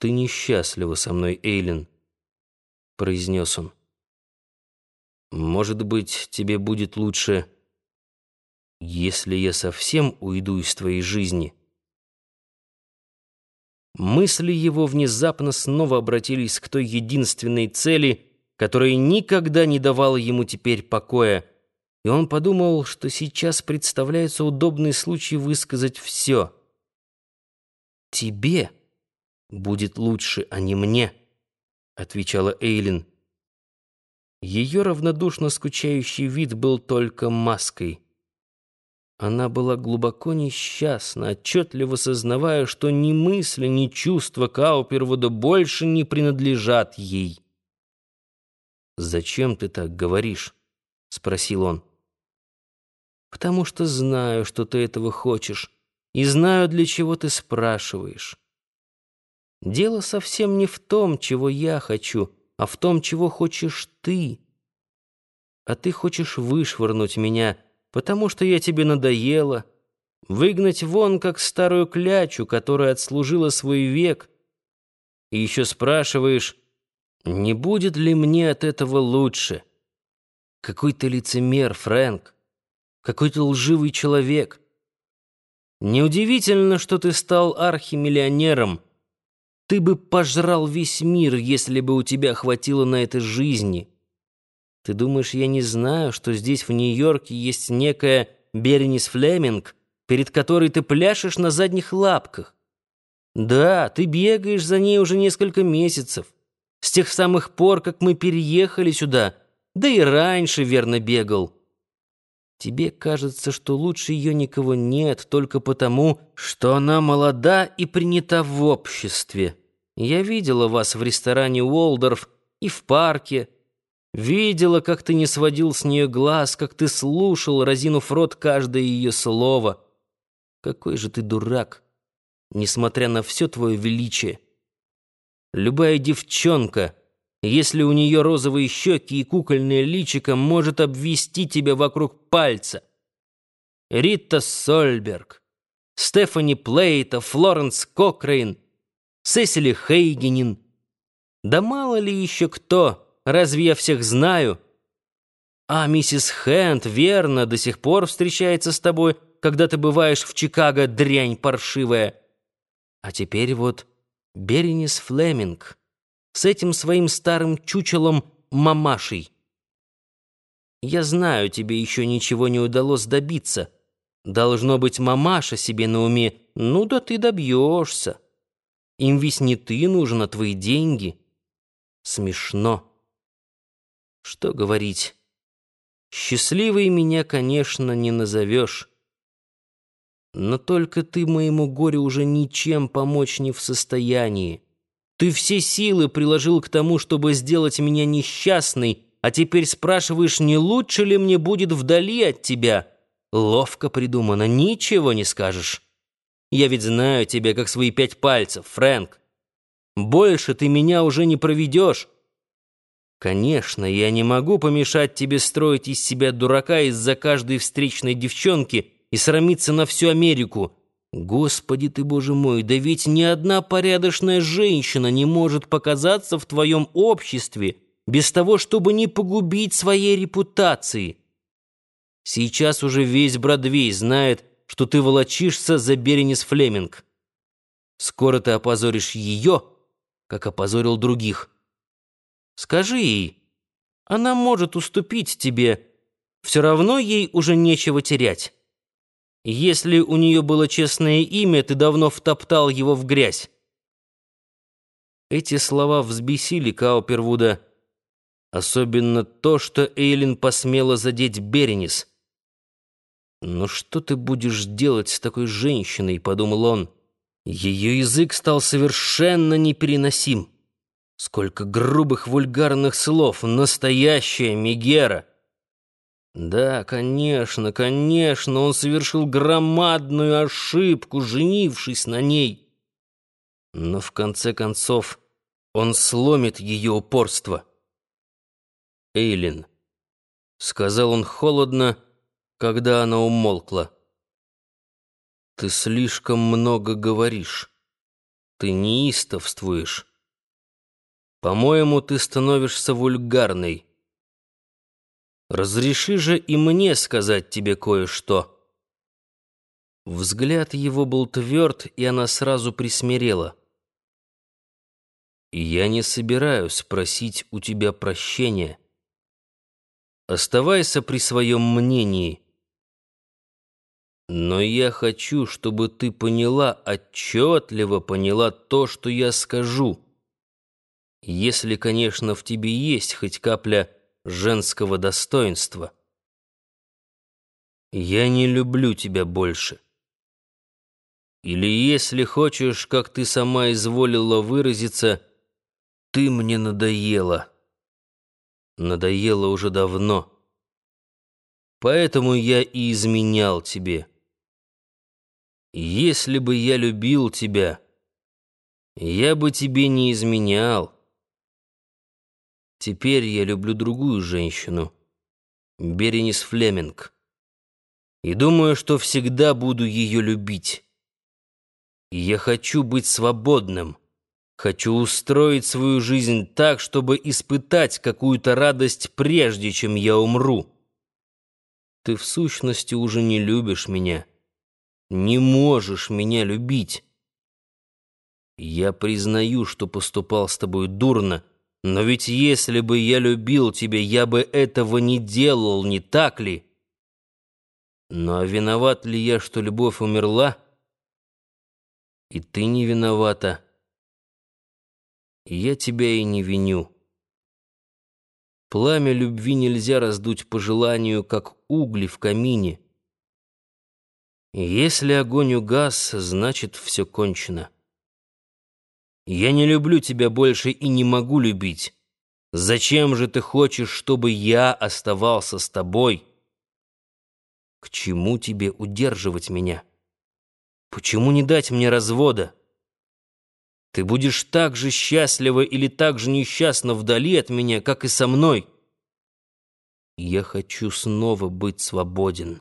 «Ты несчастлива со мной, Эйлин», — произнес он. «Может быть, тебе будет лучше, если я совсем уйду из твоей жизни». Мысли его внезапно снова обратились к той единственной цели, которая никогда не давала ему теперь покоя, и он подумал, что сейчас представляется удобный случай высказать все. «Тебе будет лучше, а не мне», — отвечала Эйлин. Ее равнодушно скучающий вид был только маской. Она была глубоко несчастна, отчетливо сознавая, что ни мысли, ни чувства Каупервуда больше не принадлежат ей. «Зачем ты так говоришь?» — спросил он. «Потому что знаю, что ты этого хочешь, и знаю, для чего ты спрашиваешь. Дело совсем не в том, чего я хочу, а в том, чего хочешь ты. А ты хочешь вышвырнуть меня — потому что я тебе надоела, выгнать вон, как старую клячу, которая отслужила свой век, и еще спрашиваешь, не будет ли мне от этого лучше? Какой ты лицемер, Фрэнк, какой ты лживый человек. Неудивительно, что ты стал архимиллионером. Ты бы пожрал весь мир, если бы у тебя хватило на это жизни. Ты думаешь, я не знаю, что здесь, в Нью-Йорке, есть некая Бернис Флеминг, перед которой ты пляшешь на задних лапках? Да, ты бегаешь за ней уже несколько месяцев. С тех самых пор, как мы переехали сюда, да и раньше верно бегал. Тебе кажется, что лучше ее никого нет, только потому, что она молода и принята в обществе. Я видела вас в ресторане Уолдорф и в парке, Видела, как ты не сводил с нее глаз, как ты слушал, разинув рот, каждое ее слово. Какой же ты дурак, несмотря на все твое величие. Любая девчонка, если у нее розовые щеки и кукольное личико, может обвести тебя вокруг пальца. Рита Сольберг, Стефани Плейта, Флоренс Кокрейн, Сесили Хейгенин. Да мало ли еще кто... Разве я всех знаю? А миссис Хэнд, верно, до сих пор встречается с тобой, когда ты бываешь в Чикаго, дрянь паршивая. А теперь вот Беренис Флеминг с этим своим старым чучелом мамашей. Я знаю, тебе еще ничего не удалось добиться. Должно быть, мамаша себе на уме. Ну да ты добьешься. Им ведь не ты нужен, а твои деньги. Смешно. Что говорить? Счастливой меня, конечно, не назовешь. Но только ты моему горю уже ничем помочь не в состоянии. Ты все силы приложил к тому, чтобы сделать меня несчастной, а теперь спрашиваешь, не лучше ли мне будет вдали от тебя. Ловко придумано, ничего не скажешь. Я ведь знаю тебя, как свои пять пальцев, Фрэнк. Больше ты меня уже не проведешь. Конечно, я не могу помешать тебе строить из себя дурака из-за каждой встречной девчонки и срамиться на всю Америку. Господи ты, боже мой, да ведь ни одна порядочная женщина не может показаться в твоем обществе без того, чтобы не погубить своей репутации. Сейчас уже весь Бродвей знает, что ты волочишься за Беренис Флеминг. Скоро ты опозоришь ее, как опозорил других. Скажи ей, она может уступить тебе, все равно ей уже нечего терять. Если у нее было честное имя, ты давно втоптал его в грязь. Эти слова взбесили Каупервуда, особенно то, что Эйлин посмела задеть Беренис. «Но что ты будешь делать с такой женщиной?» — подумал он. Ее язык стал совершенно непереносим. Сколько грубых вульгарных слов! Настоящая Мегера! Да, конечно, конечно, он совершил громадную ошибку, женившись на ней. Но в конце концов он сломит ее упорство. «Эйлин», — сказал он холодно, когда она умолкла, — «ты слишком много говоришь. ты неистовствуешь. По-моему, ты становишься вульгарной. Разреши же и мне сказать тебе кое-что». Взгляд его был тверд, и она сразу присмирела. «Я не собираюсь просить у тебя прощения. Оставайся при своем мнении. Но я хочу, чтобы ты поняла, отчетливо поняла то, что я скажу. Если, конечно, в тебе есть хоть капля женского достоинства. Я не люблю тебя больше». Или, если хочешь, как ты сама изволила выразиться, ты мне надоела. Надоела уже давно. Поэтому я и изменял тебе. Если бы я любил тебя, я бы тебе не изменял. Теперь я люблю другую женщину, Беренис Флеминг, и думаю, что всегда буду ее любить. Я хочу быть свободным. Хочу устроить свою жизнь так, чтобы испытать какую-то радость, прежде чем я умру. Ты в сущности уже не любишь меня. Не можешь меня любить. Я признаю, что поступал с тобой дурно, но ведь если бы я любил тебя, я бы этого не делал, не так ли? Но виноват ли я, что любовь умерла? И ты не виновата. я тебя и не виню. Пламя любви нельзя раздуть по желанию, как угли в камине. Если огонь угас, значит, все кончено. Я не люблю тебя больше и не могу любить. Зачем же ты хочешь, чтобы я оставался с тобой? К чему тебе удерживать меня?» Почему не дать мне развода? Ты будешь так же счастлива или так же несчастна вдали от меня, как и со мной. Я хочу снова быть свободен.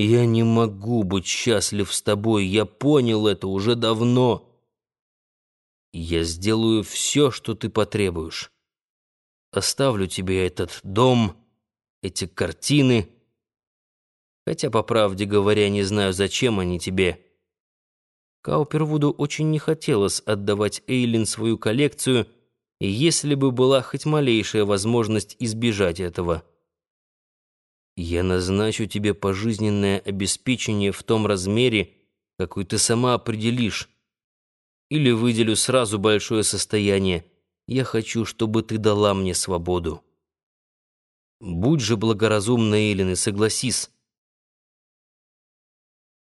Я не могу быть счастлив с тобой, я понял это уже давно. Я сделаю все, что ты потребуешь. Оставлю тебе этот дом, эти картины — Хотя, по правде говоря, не знаю, зачем они тебе. Каупервуду очень не хотелось отдавать Эйлин свою коллекцию, если бы была хоть малейшая возможность избежать этого. Я назначу тебе пожизненное обеспечение в том размере, какой ты сама определишь. Или выделю сразу большое состояние. Я хочу, чтобы ты дала мне свободу. Будь же благоразумна, Эйлин, и согласись.